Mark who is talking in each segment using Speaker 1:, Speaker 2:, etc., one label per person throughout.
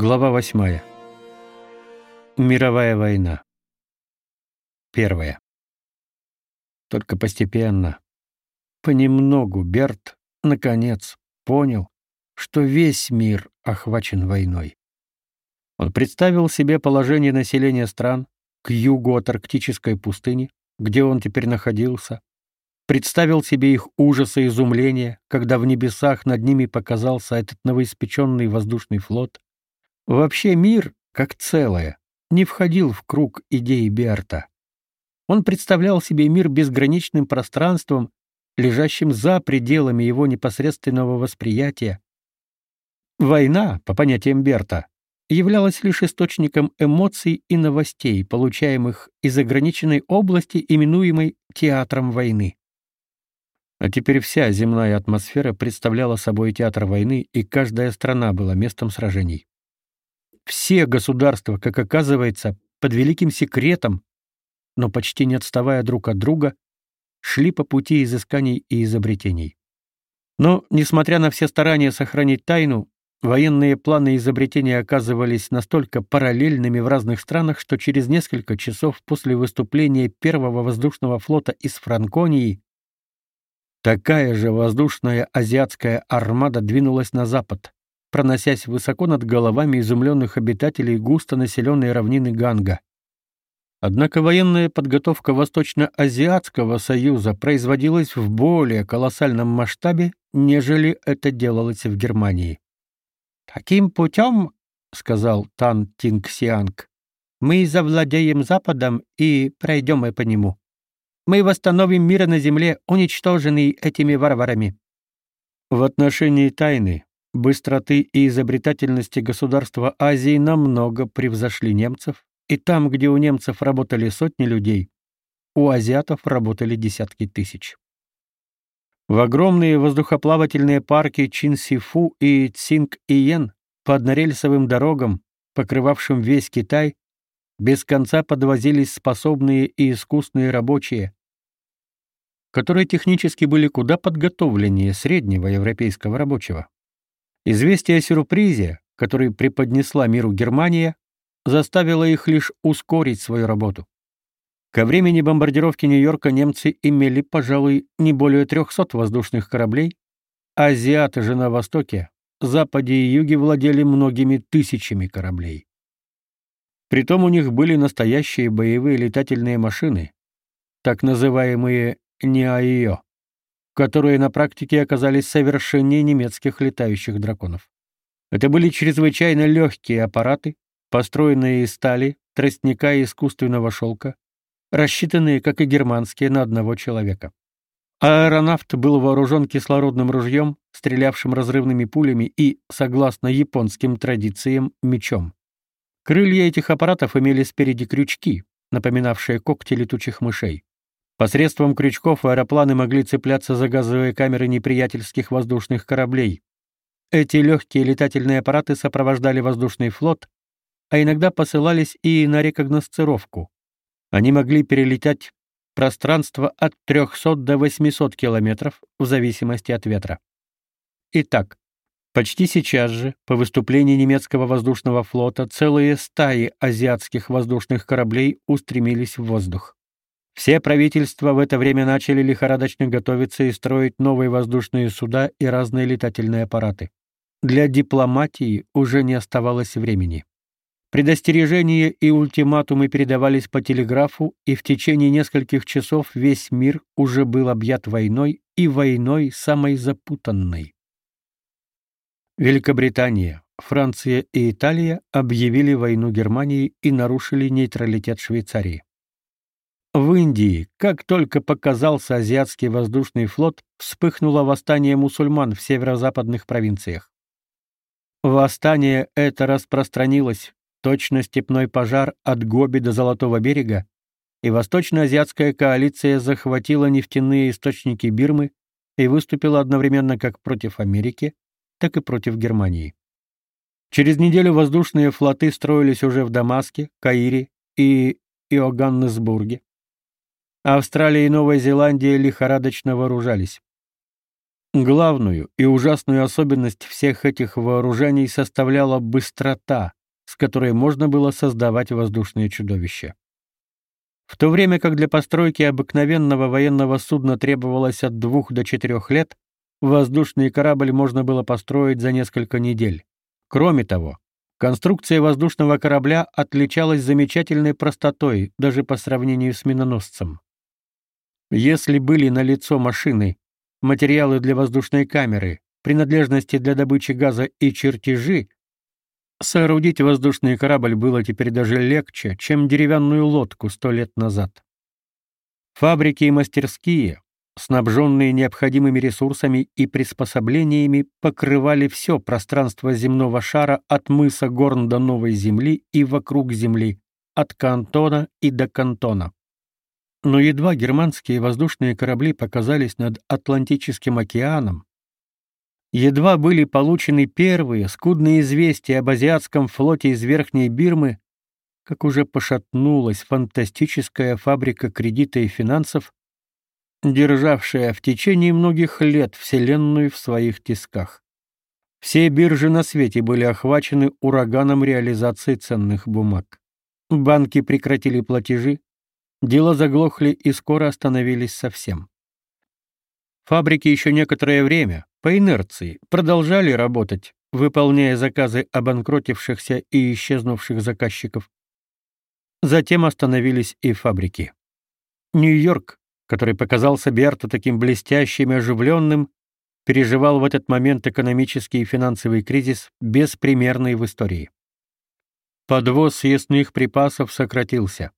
Speaker 1: Глава восьмая. Мировая война. Первая. Только постепенно, понемногу Берт, наконец, понял, что весь мир охвачен войной. Он представил себе положение населения стран к югу от арктической пустыни, где он теперь находился, представил себе их ужас и изумление, когда в небесах над ними показался этот новоиспеченный воздушный флот, Вообще мир, как целое, не входил в круг идей Берта. Он представлял себе мир безграничным пространством, лежащим за пределами его непосредственного восприятия. Война, по понятиям Берта, являлась лишь источником эмоций и новостей, получаемых из ограниченной области, именуемой театром войны. А теперь вся земная атмосфера представляла собой театр войны, и каждая страна была местом сражений. Все государства, как оказывается, под великим секретом, но почти не отставая друг от друга, шли по пути изысканий и изобретений. Но, несмотря на все старания сохранить тайну, военные планы изобретения оказывались настолько параллельными в разных странах, что через несколько часов после выступления первого воздушного флота из Франконии такая же воздушная азиатская армада двинулась на запад, проносясь высоко над головами изумленных обитателей густонаселенной равнины Ганга. Однако военная подготовка Восточно-Азиатского союза производилась в более колоссальном масштабе, нежели это делалось в Германии. «Таким путем, — сказал Тан Тингсианг, — мы завладеем Западом и пройдем и по нему. Мы восстановим мир на земле, уничтоженный этими варварами». В отношении тайны быстроты и изобретательности государства Азии намного превзошли немцев, и там, где у немцев работали сотни людей, у азиатов работали десятки тысяч. В огромные воздухоплавательные парки Чинсифу и Цинг-Иен по однорельсовым дорогам, покрывавшим весь Китай, без конца подвозились способные и искусные рабочие, которые технически были куда подготовленнее среднего европейского рабочего. Известие о сюрпризе, который преподнесла миру Германия, заставило их лишь ускорить свою работу. Ко времени бомбардировки Нью-Йорка немцы имели, пожалуй, не более 300 воздушных кораблей, а азиаты же на востоке, западе и юге владели многими тысячами кораблей. Притом у них были настоящие боевые летательные машины, так называемые НИАИО которые на практике оказались совершеннее немецких летающих драконов. Это были чрезвычайно легкие аппараты, построенные из стали, тростника и искусственного шелка, рассчитанные, как и германские, на одного человека. Аэронавт был вооружен кислородным ружьем, стрелявшим разрывными пулями и, согласно японским традициям, мечом. Крылья этих аппаратов имели спереди крючки, напоминавшие когти летучих мышей. Посредством крючков аэропланы могли цепляться за газовые камеры неприятельских воздушных кораблей. Эти легкие летательные аппараты сопровождали воздушный флот, а иногда посылались и на рекогносцировку. Они могли перелетать пространство от 300 до 800 километров в зависимости от ветра. Итак, почти сейчас же, по выступлении немецкого воздушного флота, целые стаи азиатских воздушных кораблей устремились в воздух. Все правительства в это время начали лихорадочно готовиться и строить новые воздушные суда и разные летательные аппараты. Для дипломатии уже не оставалось времени. Предостережения и ультиматумы передавались по телеграфу, и в течение нескольких часов весь мир уже был объят войной, и войной самой запутанной. Великобритания, Франция и Италия объявили войну Германии и нарушили нейтралитет Швейцарии. В Индии, как только показался азиатский воздушный флот, вспыхнуло восстание мусульман в северо-западных провинциях. Восстание это распространилось, точно степной пожар от Гоби до Золотого берега, и восточно-азиатская коалиция захватила нефтяные источники Бирмы и выступила одновременно как против Америки, так и против Германии. Через неделю воздушные флоты строились уже в Дамаске, Каире и Иоганнесбурге. Австралия и Новая Зеландия лихорадочно вооружались. Главную и ужасную особенность всех этих вооружений составляла быстрота, с которой можно было создавать воздушные чудовища. В то время как для постройки обыкновенного военного судна требовалось от двух до четырех лет, воздушный корабль можно было построить за несколько недель. Кроме того, конструкция воздушного корабля отличалась замечательной простотой даже по сравнению с миноносцем. Если были на лицо машины, материалы для воздушной камеры, принадлежности для добычи газа и чертежи, Соорудить воздушный корабль было теперь даже легче, чем деревянную лодку сто лет назад. Фабрики и мастерские, снабженные необходимыми ресурсами и приспособлениями, покрывали все пространство земного шара от мыса Горн до Новой Земли и вокруг Земли, от Кантона и до Кантона. Но едва германские воздушные корабли показались над Атлантическим океаном, Едва были получены первые скудные известия об азиатском флоте из Верхней Бирмы, как уже пошатнулась фантастическая фабрика кредита и финансов, державшая в течение многих лет Вселенную в своих тисках. Все биржи на свете были охвачены ураганом реализации ценных бумаг. Банки прекратили платежи, дела заглохли и скоро остановились совсем. Фабрики еще некоторое время, по инерции, продолжали работать, выполняя заказы обанкротившихся и исчезнувших заказчиков. Затем остановились и фабрики. Нью-Йорк, который показался Берту таким блестящим и оживленным, переживал в этот момент экономический и финансовый кризис беспримерный в истории. Подвоз съестных припасов сократился.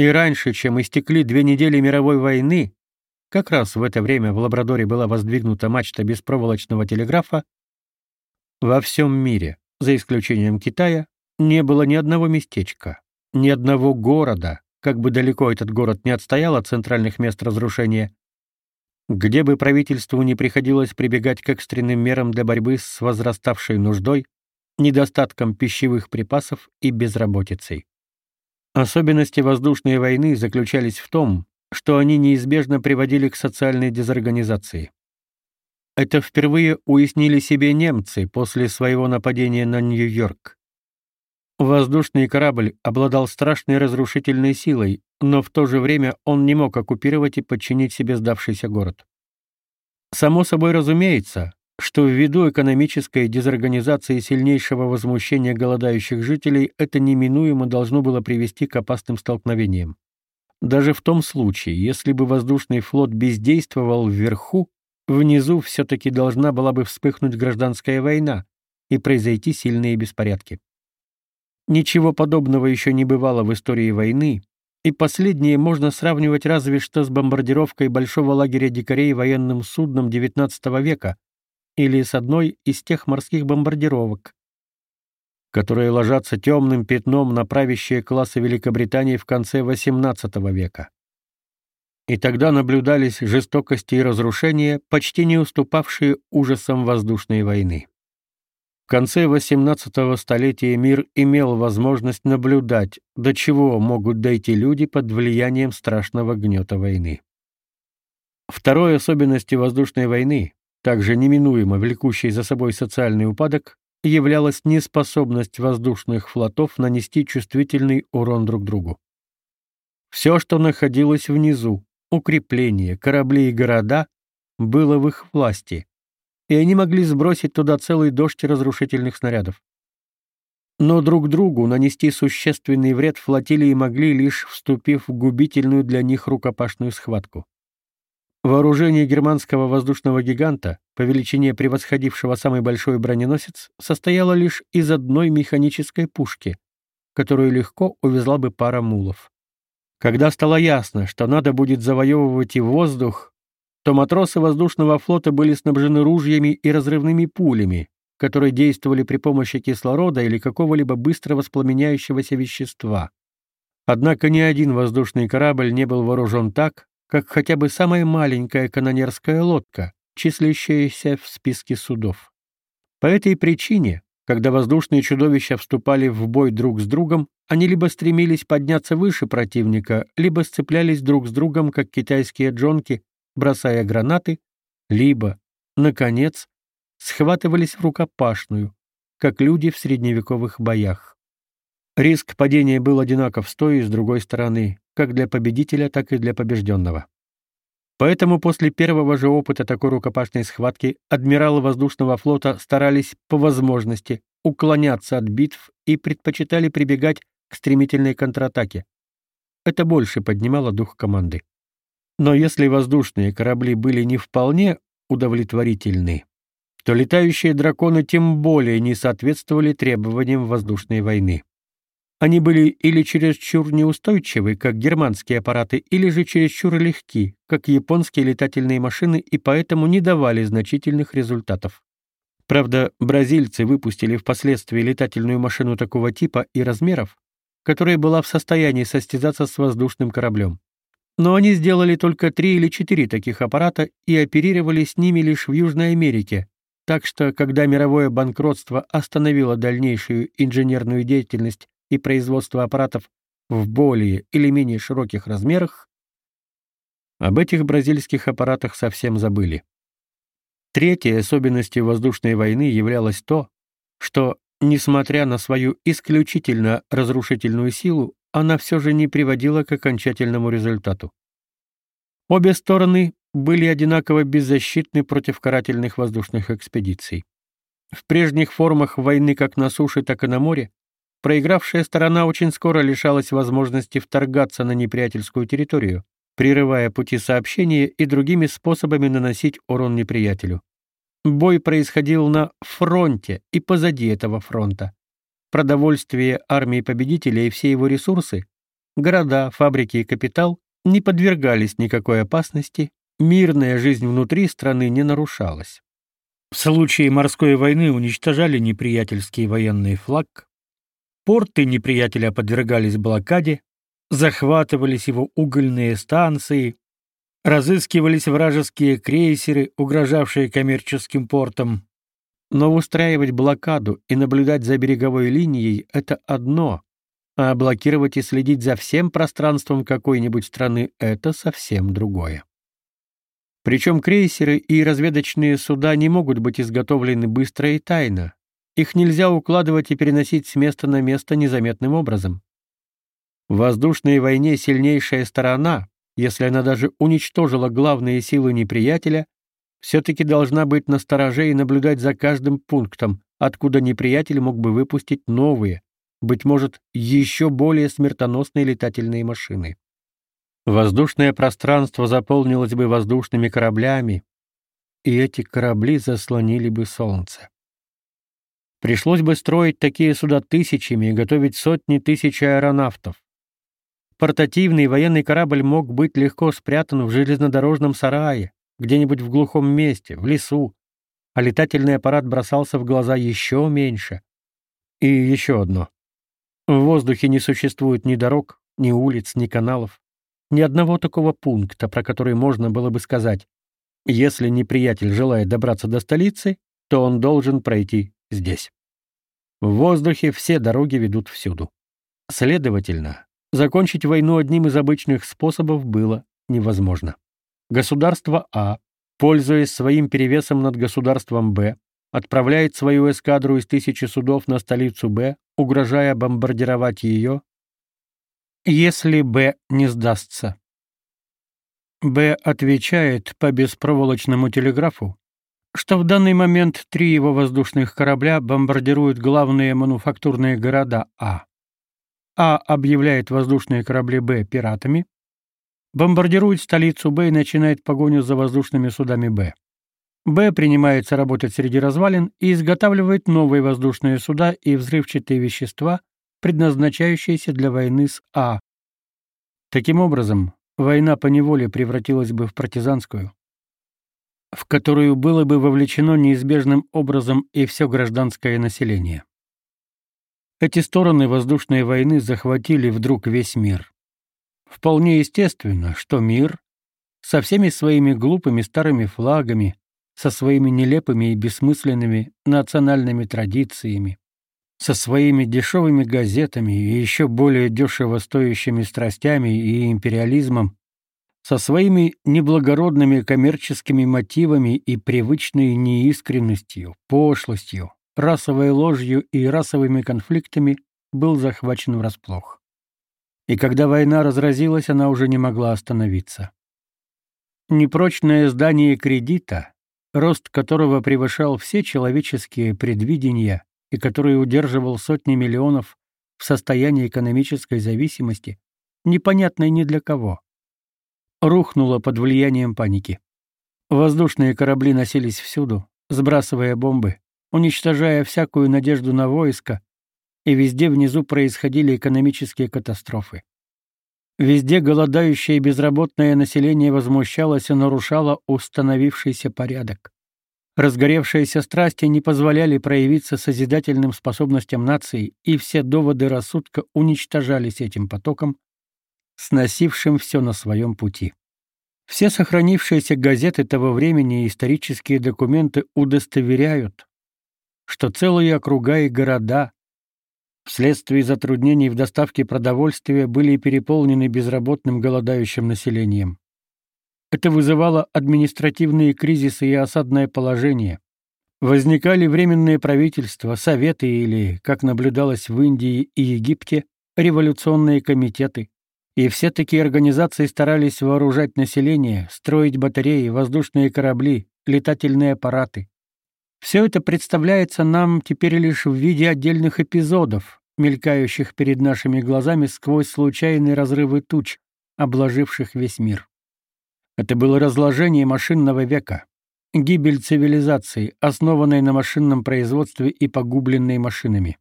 Speaker 1: И раньше, чем истекли две недели мировой войны, как раз в это время в Лабрадоре была воздвигнута мачта беспроволочного телеграфа. Во всем мире, за исключением Китая, не было ни одного местечка, ни одного города, как бы далеко этот город не отстоял от центральных мест разрушения, где бы правительству не приходилось прибегать к экстренным мерам для борьбы с возраставшей нуждой, недостатком пищевых припасов и безработицей. Особенности воздушной войны заключались в том, что они неизбежно приводили к социальной дезорганизации. Это впервые уяснили себе немцы после своего нападения на Нью-Йорк. Воздушный корабль обладал страшной разрушительной силой, но в то же время он не мог оккупировать и подчинить себе сдавшийся город. Само собой разумеется, что ввиду экономической дезорганизации и сильнейшего возмущения голодающих жителей это неминуемо должно было привести к опасным столкновениям. Даже в том случае, если бы воздушный флот бездействовал вверху, внизу все-таки должна была бы вспыхнуть гражданская война и произойти сильные беспорядки. Ничего подобного еще не бывало в истории войны, и последнее можно сравнивать разве что с бомбардировкой большого лагеря дикарей военным судном XIX века или с одной из тех морских бомбардировок, которые ложатся темным пятном на правящие классы Великобритании в конце XVIII века. И тогда наблюдались жестокости и разрушения, почти не уступавшие ужасам воздушной войны. В конце XVIII столетия мир имел возможность наблюдать, до чего могут дойти люди под влиянием страшного гнета войны. Второй особенностью воздушной войны, также неминуемо влекущей за собой социальный упадок, являлась неспособность воздушных флотов нанести чувствительный урон друг другу. Все, что находилось внизу, укрепления, корабли и города, было в их власти, и они могли сбросить туда целый дождь разрушительных снарядов. Но друг другу нанести существенный вред флотилии могли лишь вступив в губительную для них рукопашную схватку. Вооружение германского воздушного гиганта, по величине превосходившего самый большой броненосец, состояло лишь из одной механической пушки, которую легко увезла бы пара мулов. Когда стало ясно, что надо будет завоевывать и воздух, то матросы воздушного флота были снабжены ружьями и разрывными пулями, которые действовали при помощи кислорода или какого-либо быстро воспламеняющегося вещества. Однако ни один воздушный корабль не был вооружен так, как хотя бы самая маленькая канонерская лодка, числящаяся в списке судов. По этой причине, когда воздушные чудовища вступали в бой друг с другом, они либо стремились подняться выше противника, либо сцеплялись друг с другом, как китайские джонки, бросая гранаты, либо, наконец, схватывались в рукопашную, как люди в средневековых боях. Риск падения был одинаков с той и с другой стороны, как для победителя, так и для побежденного. Поэтому после первого же опыта такой рукопашной схватки адмиралы воздушного флота старались по возможности уклоняться от битв и предпочитали прибегать к стремительной контратаке. Это больше поднимало дух команды. Но если воздушные корабли были не вполне удовлетворительны, то летающие драконы тем более не соответствовали требованиям воздушной войны. Они были или чересчур неустойчивы, как германские аппараты, или же чересчур легки, как японские летательные машины, и поэтому не давали значительных результатов. Правда, бразильцы выпустили впоследствии летательную машину такого типа и размеров, которая была в состоянии состязаться с воздушным кораблем. Но они сделали только три или четыре таких аппарата и оперировали с ними лишь в Южной Америке, так что, когда мировое банкротство остановило дальнейшую инженерную деятельность и производство аппаратов в более или менее широких размерах, об этих бразильских аппаратах совсем забыли. Третьей особенностью воздушной войны являлось то, что, несмотря на свою исключительно разрушительную силу, она все же не приводила к окончательному результату. Обе стороны были одинаково беззащитны против карательных воздушных экспедиций. В прежних формах войны как на суше, так и на море проигравшая сторона очень скоро лишалась возможности вторгаться на неприятельскую территорию, прерывая пути сообщения и другими способами наносить урон неприятелю. Бой происходил на фронте и позади этого фронта. Продовольствие армии победителя и все его ресурсы, города, фабрики и капитал не подвергались никакой опасности, мирная жизнь внутри страны не нарушалась. В случае морской войны уничтожали неприятельский военный флаг, Порты неприятеля подвергались блокаде, захватывались его угольные станции, разыскивались вражеские крейсеры, угрожавшие коммерческим портам. Но устраивать блокаду и наблюдать за береговой линией — это одно, а блокировать и следить за всем пространством какой-нибудь страны — это совсем другое. Причем крейсеры и разведочные суда не могут быть изготовлены быстро и тайно, их нельзя укладывать и переносить с места на место незаметным образом. В воздушной войне сильнейшая сторона, если она даже уничтожила главные силы неприятеля, все-таки должна быть настороже и наблюдать за каждым пунктом, откуда неприятель мог бы выпустить новые, быть может, еще более смертоносные летательные машины. Воздушное пространство заполнилось бы воздушными кораблями, и эти корабли заслонили бы солнце. Пришлось бы строить такие суда тысячами и готовить сотни тысяч аэронавтов. Портативный военный корабль мог быть легко спрятан в железнодорожном сарае, где-нибудь в глухом месте, в лесу, а летательный аппарат бросался в глаза еще меньше. И еще одно. В воздухе не существует ни дорог, ни улиц, ни каналов, ни одного такого пункта, про который можно было бы сказать, если неприятель желает добраться до столицы, то он должен пройти здесь. В воздухе все дороги ведут всюду. Следовательно, закончить войну одним из обычных способов было невозможно. Государство А, пользуясь своим перевесом над государством Б, отправляет свою эскадру из тысячи судов на столицу Б, угрожая бомбардировать ее, если Б не сдастся. Б отвечает по беспроволочному телеграфу, что в данный момент три его воздушных корабля бомбардируют главные мануфактурные города А. А объявляет воздушные корабли Б пиратами, бомбардирует столицу Б и начинает погоню за воздушными судами Б. Б принимается работать среди развалин и изготавливает новые воздушные суда и взрывчатые вещества, предназначающиеся для войны с А. Таким образом, война по неволе превратилась бы в партизанскую в которую было бы вовлечено неизбежным образом и все гражданское население. Эти стороны воздушной войны захватили вдруг весь мир. Вполне естественно, что мир со всеми своими глупыми старыми флагами, со своими нелепыми и бессмысленными национальными традициями, со своими дешевыми газетами и еще более дешево стоящими страстями и империализмом со своими неблагородными коммерческими мотивами и привычной неискренностью, пошлостью, расовой ложью и расовыми конфликтами был захвачен врасплох. И когда война разразилась, она уже не могла остановиться. Непрочное здание кредита, рост которого превышал все человеческие предвидения и который удерживал сотни миллионов в состоянии экономической зависимости, непонятной ни для кого, рухнуло под влиянием паники. Воздушные корабли носились всюду, сбрасывая бомбы, уничтожая всякую надежду на войско, и везде внизу происходили экономические катастрофы. Везде голодающее и безработное население возмущалось и нарушало установившийся порядок. Разгоревшиеся страсти не позволяли проявиться созидательным способностям нации, и все доводы рассудка уничтожались этим потоком, сносившим все на своем пути. Все сохранившиеся газеты того времени и исторические документы удостоверяют, что целые округа и города вследствие затруднений в доставке продовольствия были переполнены безработным голодающим населением. Это вызывало административные кризисы и осадное положение. Возникали временные правительства, советы или, как наблюдалось в Индии и Египте, революционные комитеты. И все такие организации старались вооружать население, строить батареи, воздушные корабли, летательные аппараты. Все это представляется нам теперь лишь в виде отдельных эпизодов, мелькающих перед нашими глазами сквозь случайные разрывы туч, обложивших весь мир. Это было разложение машинного века, гибель цивилизации, основанной на машинном производстве и погубленной машинами.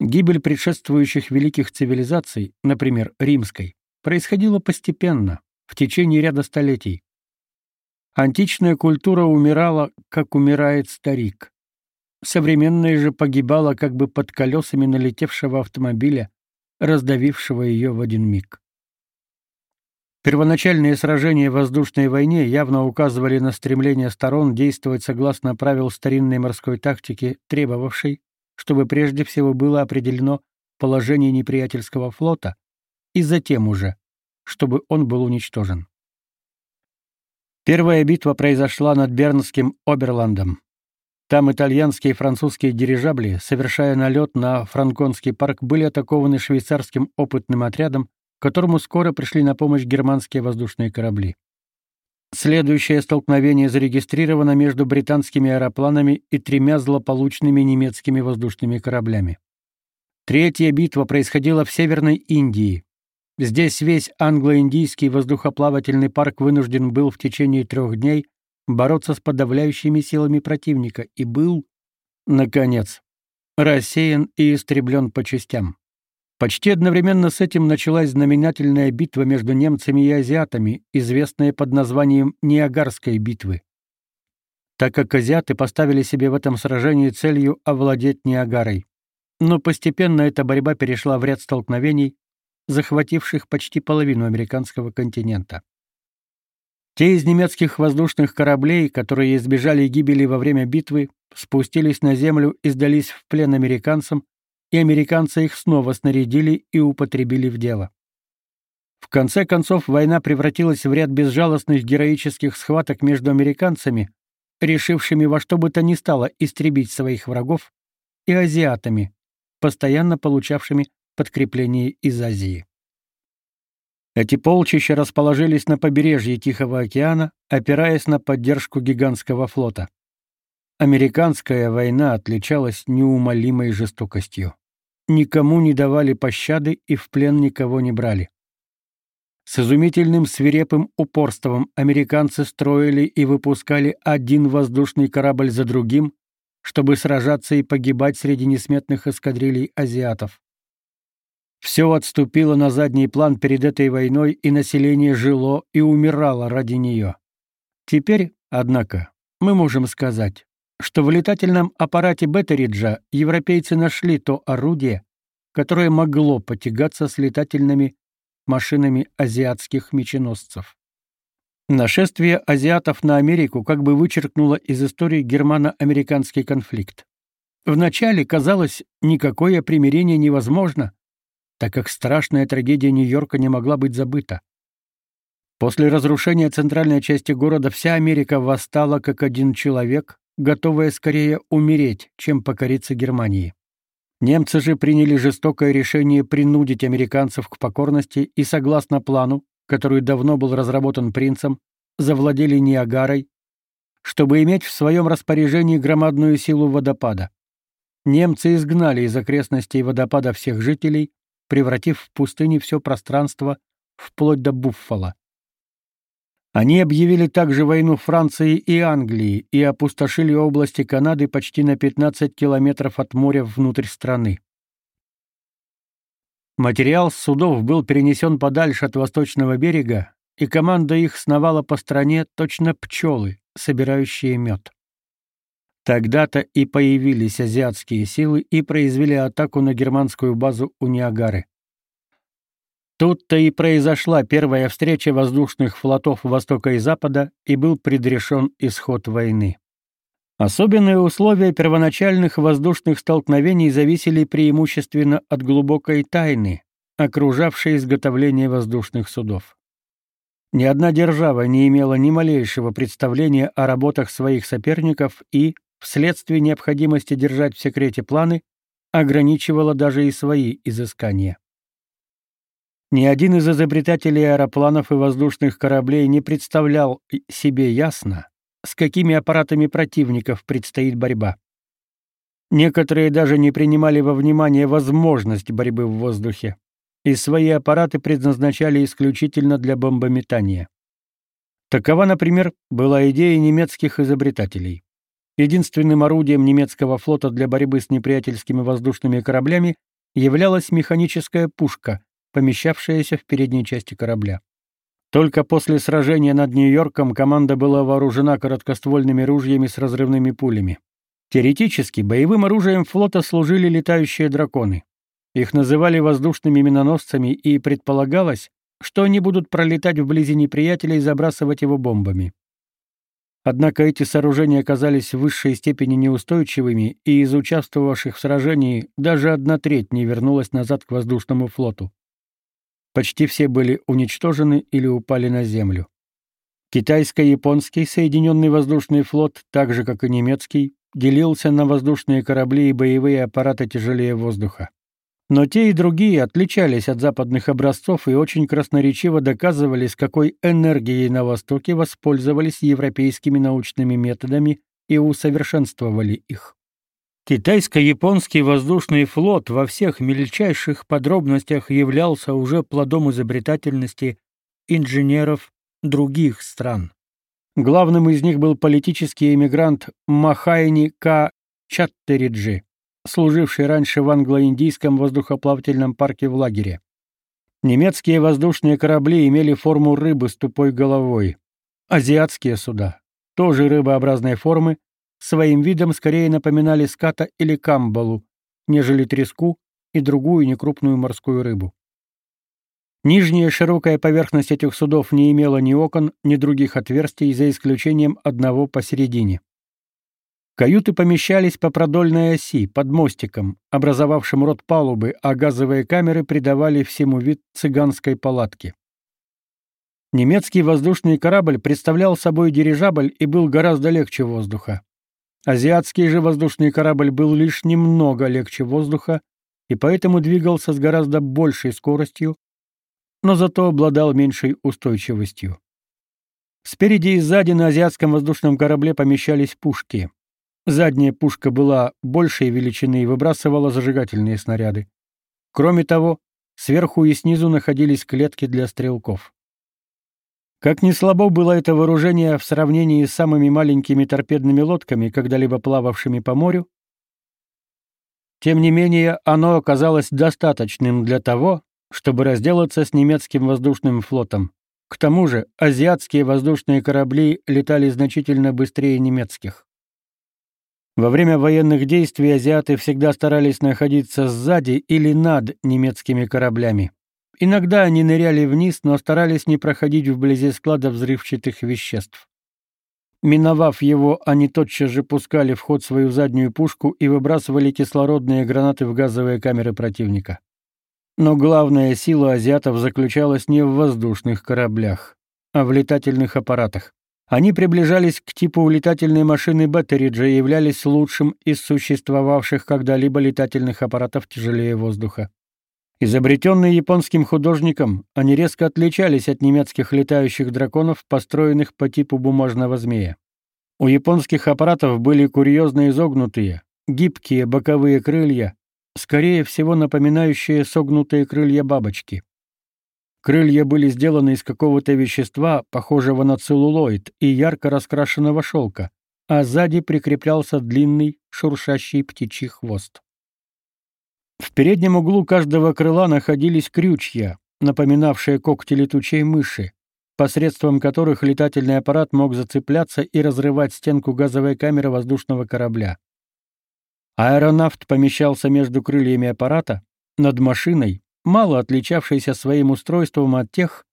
Speaker 1: Гибель предшествующих великих цивилизаций, например, римской, происходила постепенно, в течение ряда столетий. Античная культура умирала, как умирает старик. Современная же погибала как бы под колесами налетевшего автомобиля, раздавившего ее в один миг. Первоначальные сражения в воздушной войне явно указывали на стремление сторон действовать согласно правил старинной морской тактики, требовавшей, чтобы прежде всего было определено положение неприятельского флота, и затем уже, чтобы он был уничтожен. Первая битва произошла над Бернским Оберландом. Там итальянские и французские дирижабли, совершая налет на Франконский парк, были атакованы швейцарским опытным отрядом, которому скоро пришли на помощь германские воздушные корабли. Следующее столкновение зарегистрировано между британскими аэропланами и тремя злополучными немецкими воздушными кораблями. Третья битва происходила в Северной Индии. Здесь весь англо-индийский воздухоплавательный парк вынужден был в течение трех дней бороться с подавляющими силами противника и был, наконец, рассеян и истреблен по частям. Почти одновременно с этим началась знаменательная битва между немцами и азиатами, известная под названием Ниагарской битвы. Так как азиаты поставили себе в этом сражении целью овладеть Ниагарой. Но постепенно эта борьба перешла в ряд столкновений, захвативших почти половину американского континента. Те из немецких воздушных кораблей, которые избежали гибели во время битвы, спустились на землю и сдались в плен американцам, и американцы их снова снарядили и употребили в дело. В конце концов, война превратилась в ряд безжалостных героических схваток между американцами, решившими во что бы то ни стало истребить своих врагов, и азиатами, постоянно получавшими подкрепление из Азии. Эти полчища расположились на побережье Тихого океана, опираясь на поддержку гигантского флота. Американская война отличалась неумолимой жестокостью. Никому не давали пощады и в плен никого не брали. С изумительным свирепым упорством американцы строили и выпускали один воздушный корабль за другим, чтобы сражаться и погибать среди несметных эскадрилей азиатов. Все отступило на задний план перед этой войной, и население жило и умирало ради нее. Теперь, однако, мы можем сказать, что в летательном аппарате Беттериджа европейцы нашли то орудие, которое могло потягаться с летательными машинами азиатских меченосцев. Нашествие азиатов на Америку как бы вычеркнуло из истории германо-американский конфликт. Вначале казалось, никакое примирение невозможно, так как страшная трагедия Нью-Йорка не могла быть забыта. После разрушения центральной части города вся Америка восстала как один человек, готовая скорее умереть, чем покориться Германии. Немцы же приняли жестокое решение принудить американцев к покорности и, согласно плану, который давно был разработан принцем, завладели Ниагарой, чтобы иметь в своем распоряжении громадную силу водопада. Немцы изгнали из окрестностей водопада всех жителей, превратив в пустыне все пространство, вплоть до Буффало. Они объявили также войну Франции и Англии и опустошили области Канады почти на 15 километров от моря внутрь страны. Материал с судов был перенесен подальше от восточного берега, и команда их сновала по стране точно пчелы, собирающие мед. Тогда-то и появились азиатские силы и произвели атаку на германскую базу у Ниагары. Тут-то и произошла первая встреча воздушных флотов Востока и Запада и был предрешен исход войны. Особенные условия первоначальных воздушных столкновений зависели преимущественно от глубокой тайны, окружавшей изготовление воздушных судов. Ни одна держава не имела ни малейшего представления о работах своих соперников и, вследствие необходимости держать в секрете планы, ограничивала даже и свои изыскания. Ни один из изобретателей аэропланов и воздушных кораблей не представлял себе ясно, с какими аппаратами противников предстоит борьба. Некоторые даже не принимали во внимание возможность борьбы в воздухе, и свои аппараты предназначали исключительно для бомбометания. Такова, например, была идея немецких изобретателей. Единственным орудием немецкого флота для борьбы с неприятельскими воздушными кораблями являлась механическая пушка, помещавшаяся в передней части корабля. Только после сражения над Нью-Йорком команда была вооружена короткоствольными ружьями с разрывными пулями. Теоретически боевым оружием флота служили летающие драконы. Их называли воздушными миноносцами, и предполагалось, что они будут пролетать вблизи неприятеля и забрасывать его бомбами. Однако эти сооружения оказались в высшей степени неустойчивыми, и из участвовавших в сражении даже одна треть не вернулась назад к воздушному флоту. Почти все были уничтожены или упали на землю. Китайско-японский Соединенный воздушный флот, так же как и немецкий, делился на воздушные корабли и боевые аппараты тяжелее воздуха. Но те и другие отличались от западных образцов и очень красноречиво доказывали, с какой энергией на Востоке воспользовались европейскими научными методами и усовершенствовали их. Китайско-японский воздушный флот во всех мельчайших подробностях являлся уже плодом изобретательности инженеров других стран. Главным из них был политический эмигрант Махайни К. Чаттериджи, служивший раньше в англо-индийском воздухоплавательном парке в лагере. Немецкие воздушные корабли имели форму рыбы с тупой головой. Азиатские суда, тоже рыбообразной формы, своим видом скорее напоминали ската или камбалу, нежели треску и другую некрупную морскую рыбу. Нижняя широкая поверхность этих судов не имела ни окон, ни других отверстий, за исключением одного посередине. Каюты помещались по продольной оси, под мостиком, образовавшим рот палубы, а газовые камеры придавали всему вид цыганской палатки. Немецкий воздушный корабль представлял собой дирижабль и был гораздо легче воздуха. Азиатский же воздушный корабль был лишь немного легче воздуха и поэтому двигался с гораздо большей скоростью, но зато обладал меньшей устойчивостью. Спереди и сзади на азиатском воздушном корабле помещались пушки. Задняя пушка была большей величины и выбрасывала зажигательные снаряды. Кроме того, сверху и снизу находились клетки для стрелков. Как ни слабо было это вооружение в сравнении с самыми маленькими торпедными лодками, когда-либо плававшими по морю, тем не менее оно оказалось достаточным для того, чтобы разделаться с немецким воздушным флотом. К тому же азиатские воздушные корабли летали значительно быстрее немецких. Во время военных действий азиаты всегда старались находиться сзади или над немецкими кораблями. Иногда они ныряли вниз, но старались не проходить вблизи склада взрывчатых веществ. Миновав его, они тотчас же пускали в ход свою заднюю пушку и выбрасывали кислородные гранаты в газовые камеры противника. Но главная сила азиатов заключалась не в воздушных кораблях. а в летательных аппаратах. Они приближались к типу летательной машины Беттериджа и являлись лучшим из существовавших когда-либо летательных аппаратов тяжелее воздуха. Изобретенные японским художником, они резко отличались от немецких летающих драконов, построенных по типу бумажного змея. У японских аппаратов были курьезно изогнутые, гибкие боковые крылья, скорее всего напоминающие согнутые крылья бабочки. Крылья были сделаны из какого-то вещества, похожего на целлулоид и ярко раскрашенного шелка, а сзади прикреплялся длинный, шуршащий птичий хвост. В переднем углу каждого крыла находились крючья, напоминавшие когти летучей мыши, посредством которых летательный аппарат мог зацепляться и разрывать стенку газовой камеры воздушного корабля. Аэронавт помещался между крыльями аппарата, над машиной, мало отличавшейся своим устройством от тех,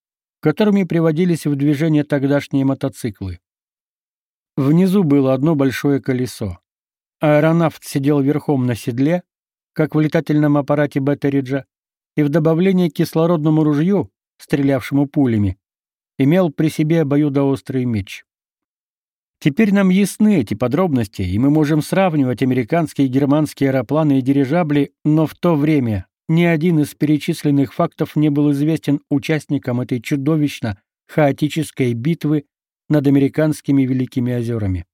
Speaker 1: которыми приводились в движение тогдашние мотоциклы. Внизу было одно большое колесо. Аэронавт сидел верхом на седле, как в летательном аппарате Беттериджа, и в добавлении к кислородному ружью, стрелявшему пулями, имел при себе обоюдоострый меч. Теперь нам ясны эти подробности, и мы можем сравнивать американские и германские аэропланы и дирижабли, но в то время ни один из перечисленных фактов не был известен участникам этой чудовищно хаотической битвы над американскими Великими озерами.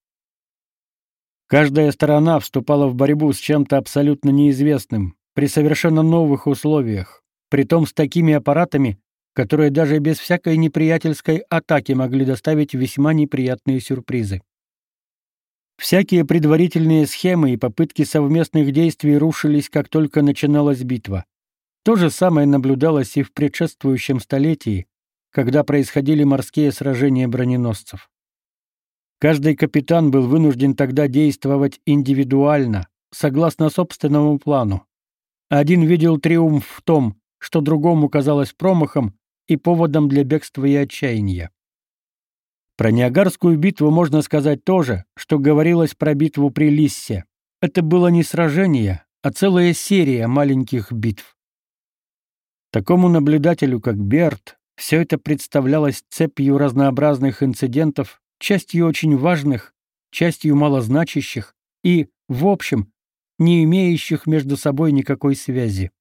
Speaker 1: Каждая сторона вступала в борьбу с чем-то абсолютно неизвестным, при совершенно новых условиях, притом с такими аппаратами, которые даже без всякой неприятельской атаки могли доставить весьма неприятные сюрпризы. Всякие предварительные схемы и попытки совместных действий рушились, как только начиналась битва. То же самое наблюдалось и в предшествующем столетии, когда происходили морские сражения броненосцев. Каждый капитан был вынужден тогда действовать индивидуально, согласно собственному плану. Один видел триумф в том, что другому казалось промахом и поводом для бегства и отчаяния. Про Ниагарскую битву можно сказать то же, что говорилось про битву при Лиссе. Это было не сражение, а целая серия маленьких битв. Такому наблюдателю, как Берт, все это представлялось цепью разнообразных инцидентов, частью очень важных, частью малозначащих и, в общем, не имеющих между собой никакой связи.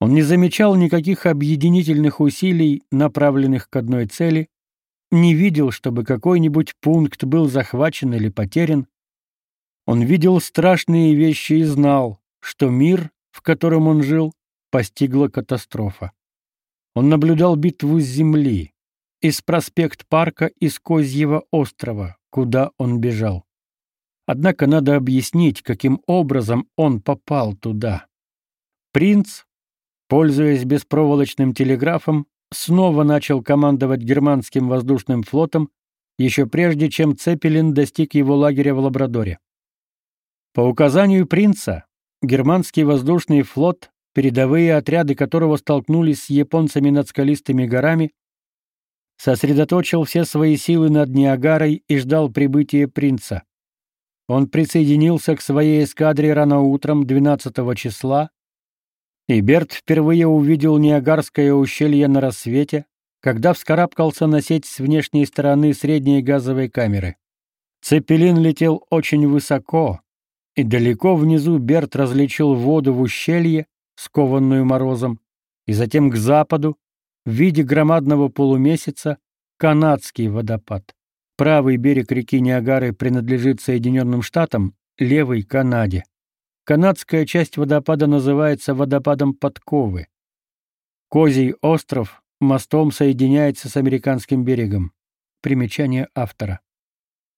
Speaker 1: Он не замечал никаких объединительных усилий, направленных к одной цели, не видел, чтобы какой-нибудь пункт был захвачен или потерян. Он видел страшные вещи и знал, что мир, в котором он жил, постигла катастрофа. Он наблюдал битву с земли, из проспект Парка из Козьего острова, куда он бежал. Однако надо объяснить, каким образом он попал туда. Принц, пользуясь беспроволочным телеграфом, снова начал командовать германским воздушным флотом, еще прежде чем Цепелин достиг его лагеря в Лабрадоре. По указанию принца, германский воздушный флот, передовые отряды которого столкнулись с японцами над скалистыми горами, сосредоточил все свои силы над Ниагарой и ждал прибытия принца. Он присоединился к своей эскадре рано утром 12 числа, и Берт впервые увидел Ниагарское ущелье на рассвете, когда вскарабкался на сеть с внешней стороны средней газовой камеры. Цепелин летел очень высоко, и далеко внизу Берт различил воду в ущелье, скованную морозом, и затем к западу, в виде громадного полумесяца канадский водопад. Правый берег реки Ниагары принадлежит Соединенным Штатам, левый — Канаде. Канадская часть водопада называется водопадом Подковы. Козий остров мостом соединяется с американским берегом. Примечание автора.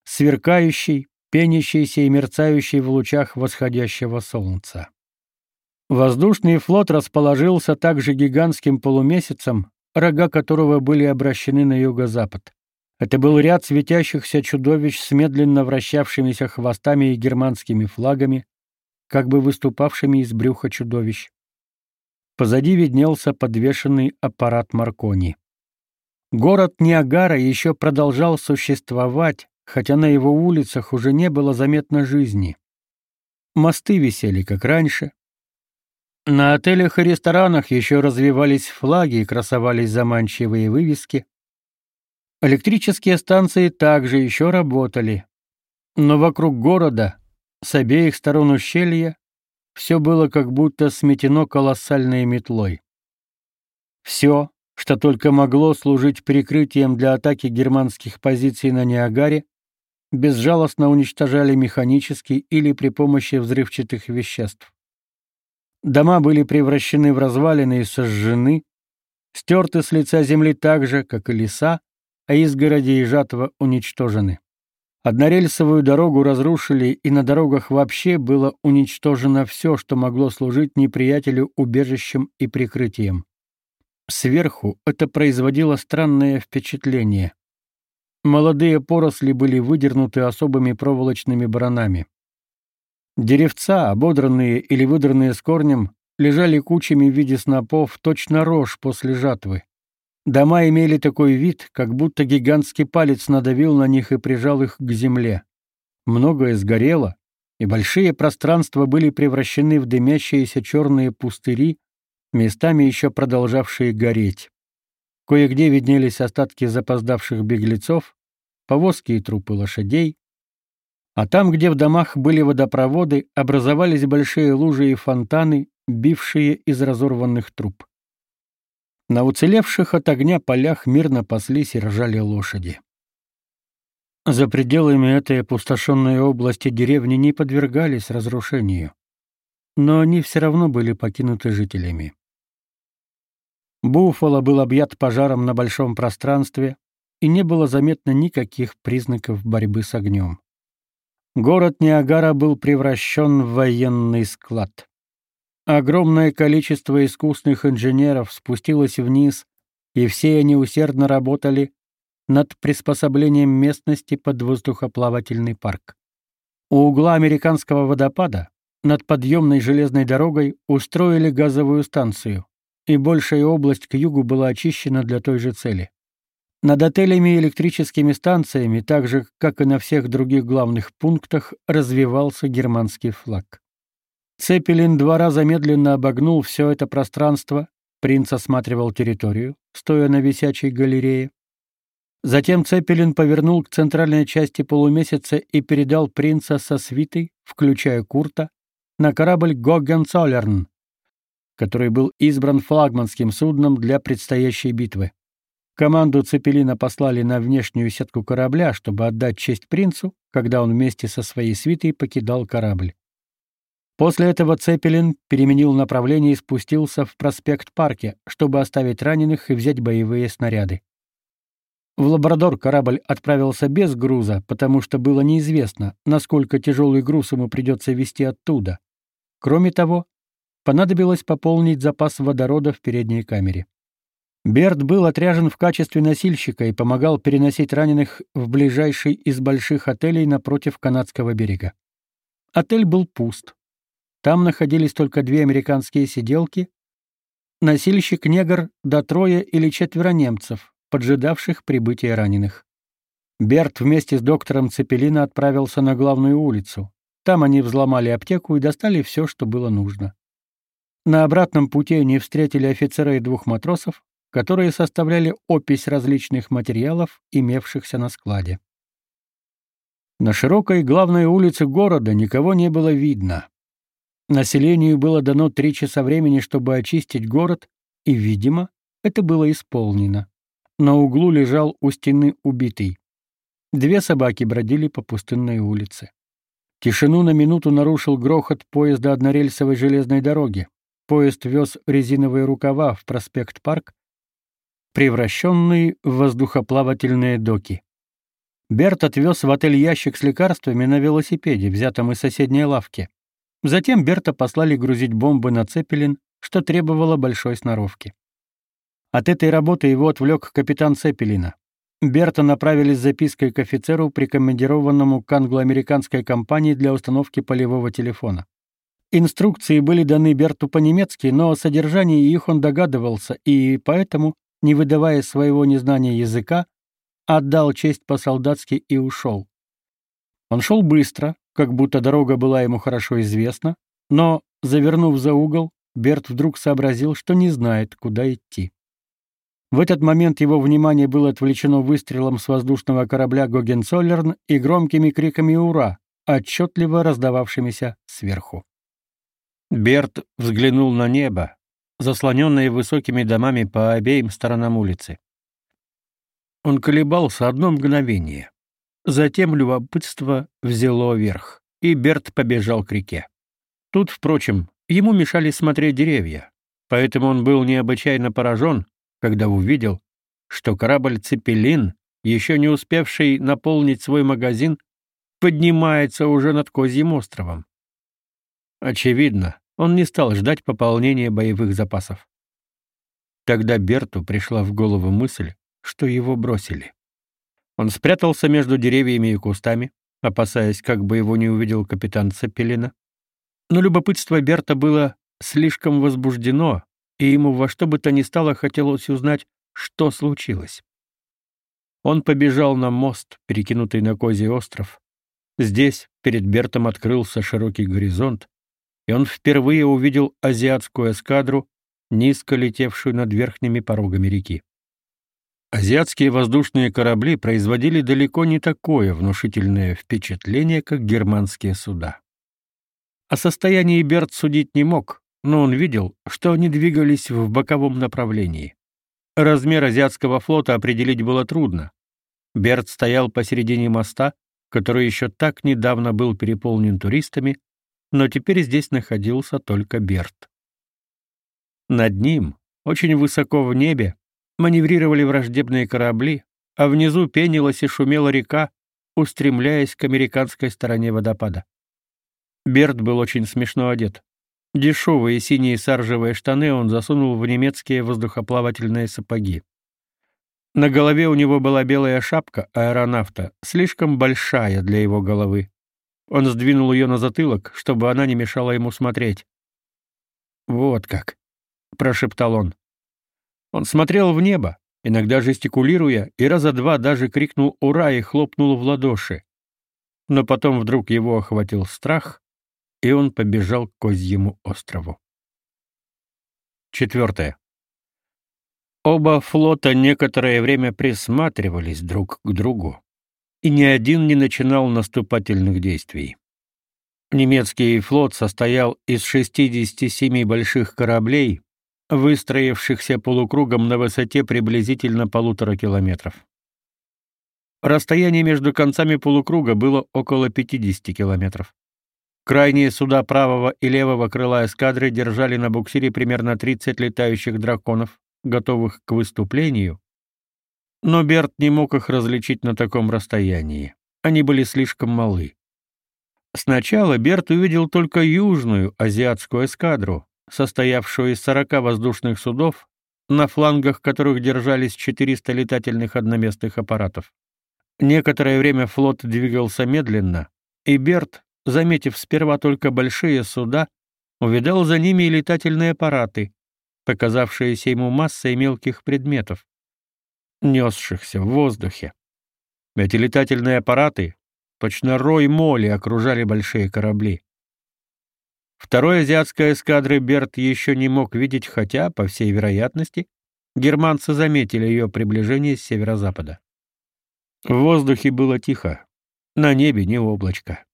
Speaker 1: Сверкающий, пенящийся и мерцающий в лучах восходящего солнца. Воздушный флот расположился также гигантским полумесяцем, рога которого были обращены на юго-запад. Это был ряд светящихся чудовищ с медленно вращавшимися хвостами и германскими флагами, как бы выступавшими из брюха чудовищ. Позади виднелся подвешенный аппарат Маркони. Город Ниагара еще продолжал существовать, хотя на его улицах уже не было заметно жизни. Мосты висели как раньше, на отелях и ресторанах еще развивались флаги и красовались заманчивые вывески. Электрические станции также еще работали, но вокруг города, с обеих сторон ущелья, все было как будто сметено колоссальной метлой. Все, что только могло служить прикрытием для атаки германских позиций на Ниагаре, безжалостно уничтожали механически или при помощи взрывчатых веществ. Дома были превращены в развалины и сожжены, стерты с лица земли так же, как и леса, а изгороди и жатва уничтожены. Однорельсовую дорогу разрушили, и на дорогах вообще было уничтожено все, что могло служить неприятелю убежищем и прикрытием. Сверху это производило странное впечатление. Молодые поросли были выдернуты особыми проволочными баранами. Деревца, ободранные или выдранные с корнем, лежали кучами в виде снопов, точно рожь после жатвы. Дома имели такой вид, как будто гигантский палец надавил на них и прижал их к земле. Многое сгорело, и большие пространства были превращены в дымящиеся черные пустыри, местами еще продолжавшие гореть. Кое-где виднелись остатки запоздавших беглецов, повозки и трупы лошадей, а там, где в домах были водопроводы, образовались большие лужи и фонтаны, бившие из разорванных труб. На уцелевших от огня полях мирно паслись и ржали лошади. За пределами этой опустошенной области деревни не подвергались разрушению, но они все равно были покинуты жителями. Буффало был объят пожаром на большом пространстве, и не было заметно никаких признаков борьбы с огнем. Город Ниагара был превращен в военный склад. Огромное количество искусных инженеров спустилось вниз, и все они усердно работали над приспособлением местности под воздухоплавательный парк. У угла американского водопада над подъемной железной дорогой устроили газовую станцию, и большая область к югу была очищена для той же цели. Над отелями и электрическими станциями, так же, как и на всех других главных пунктах, развивался германский флаг. Цепелин два раза медленно обогнул все это пространство, принц осматривал территорию, стоя на висячей галерее. Затем Цепелин повернул к центральной части полумесяца и передал принца со свитой, включая Курта, на корабль Гоггенцоллерн, который был избран флагманским судном для предстоящей битвы. Команду Цепелина послали на внешнюю сетку корабля, чтобы отдать честь принцу, когда он вместе со своей свитой покидал корабль. После этого Цепелин переменил направление и спустился в проспект Парке, чтобы оставить раненых и взять боевые снаряды. В Лабрадор корабль отправился без груза, потому что было неизвестно, насколько тяжелый груз ему придется везти оттуда. Кроме того, понадобилось пополнить запас водорода в передней камере. Берт был отряжен в качестве носильщика и помогал переносить раненых в ближайший из больших отелей напротив канадского берега. Отель был пуст. Там находились только две американские сиделки, носильщик-негр да трое или четверо немцев, поджидавших прибытия раненых. Берт вместе с доктором Цепелина отправился на главную улицу. Там они взломали аптеку и достали все, что было нужно. На обратном пути они встретили офицера и двух матросов, которые составляли опись различных материалов, имевшихся на складе. На широкой главной улице города никого не было видно. Населению было дано три часа времени, чтобы очистить город, и, видимо, это было исполнено. На углу лежал у стены убитый. Две собаки бродили по пустынной улице. Тишину на минуту нарушил грохот поезда однорельсовой железной дороги. Поезд вез резиновые рукава в проспект Парк, превращенный в воздухоплавательные доки. Берт отвез в отель ящик с лекарствами на велосипеде, взятом из соседней лавки. Затем Берта послали грузить бомбы на Цепелин, что требовало большой сноровки. От этой работы его отвлек капитан Цепелина. Берта направили с запиской к офицеру, прикомандированному к англо-американской компании для установки полевого телефона. Инструкции были даны Берту по-немецки, но о содержании их он догадывался, и поэтому не выдавая своего незнания языка, отдал честь по-солдатски и ушел. Он шел быстро, как будто дорога была ему хорошо известна, но, завернув за угол, Берт вдруг сообразил, что не знает, куда идти. В этот момент его внимание было отвлечено выстрелом с воздушного корабля Гогенцоллерн и громкими криками «Ура!», отчетливо раздававшимися сверху. Берт взглянул на небо, заслоненное высокими домами по обеим сторонам улицы. Он колебался одно мгновение. Затем любопытство взяло верх, и Берт побежал к реке. Тут, впрочем, ему мешали смотреть деревья, поэтому он был необычайно поражен, когда увидел, что корабль «Цепелин», еще не успевший наполнить свой магазин, поднимается уже над Козьим островом. Очевидно, он не стал ждать пополнения боевых запасов. Тогда Берту пришла в голову мысль, что его бросили. Он спрятался между деревьями и кустами, опасаясь, как бы его не увидел капитан Цепелина. Но любопытство Берта было слишком возбуждено, и ему во что бы то ни стало хотелось узнать, что случилось. Он побежал на мост, перекинутый на Козий остров. Здесь перед Бертом открылся широкий горизонт, и он впервые увидел азиатскую эскадру, низко летевшую над верхними порогами реки. Азиатские воздушные корабли производили далеко не такое внушительное впечатление, как германские суда. О состоянии Берт судить не мог, но он видел, что они двигались в боковом направлении. Размер азиатского флота определить было трудно. Берт стоял посередине моста, который еще так недавно был переполнен туристами, но теперь здесь находился только Берт. Над ним, очень высоко в небе, маневрировали враждебные корабли, а внизу пенилась и шумела река, устремляясь к американской стороне водопада. Берт был очень смешно одет. Дешевые синие саржевые штаны он засунул в немецкие воздухоплавательные сапоги. На голове у него была белая шапка аэронавта, слишком большая для его головы. Он сдвинул ее на затылок, чтобы она не мешала ему смотреть. «Вот как», — прошептал он. Он смотрел в небо, иногда жестикулируя, и раза два даже крикнул «Ура!» и хлопнул в ладоши. Но потом вдруг его охватил страх, и он побежал к Козьему острову. Четвертое. Оба флота некоторое время присматривались друг к другу, и ни один не начинал наступательных действий. Немецкий флот состоял из 67 больших кораблей, выстроившихся полукругом на высоте приблизительно полутора километров. Расстояние между концами полукруга было около 50 километров. Крайние суда правого и левого крыла эскадры держали на буксире примерно 30 летающих драконов, готовых к выступлению, но Берт не мог их различить на таком расстоянии. Они были слишком малы. Сначала Берт увидел только южную азиатскую эскадру, состоявшую из 40 воздушных судов, на флангах которых держались 400 летательных одноместных аппаратов. Некоторое время флот двигался медленно, и Берт, заметив сперва только большие суда, увидал за ними и летательные аппараты, показавшиеся ему массой мелких предметов, несшихся в воздухе. Эти летательные аппараты, точно рой моли, окружали большие корабли. Второй азиатской эскадры Берт еще не мог видеть, хотя, по всей вероятности, германцы заметили ее приближение с северо-запада. В воздухе было тихо, на небе не облачко.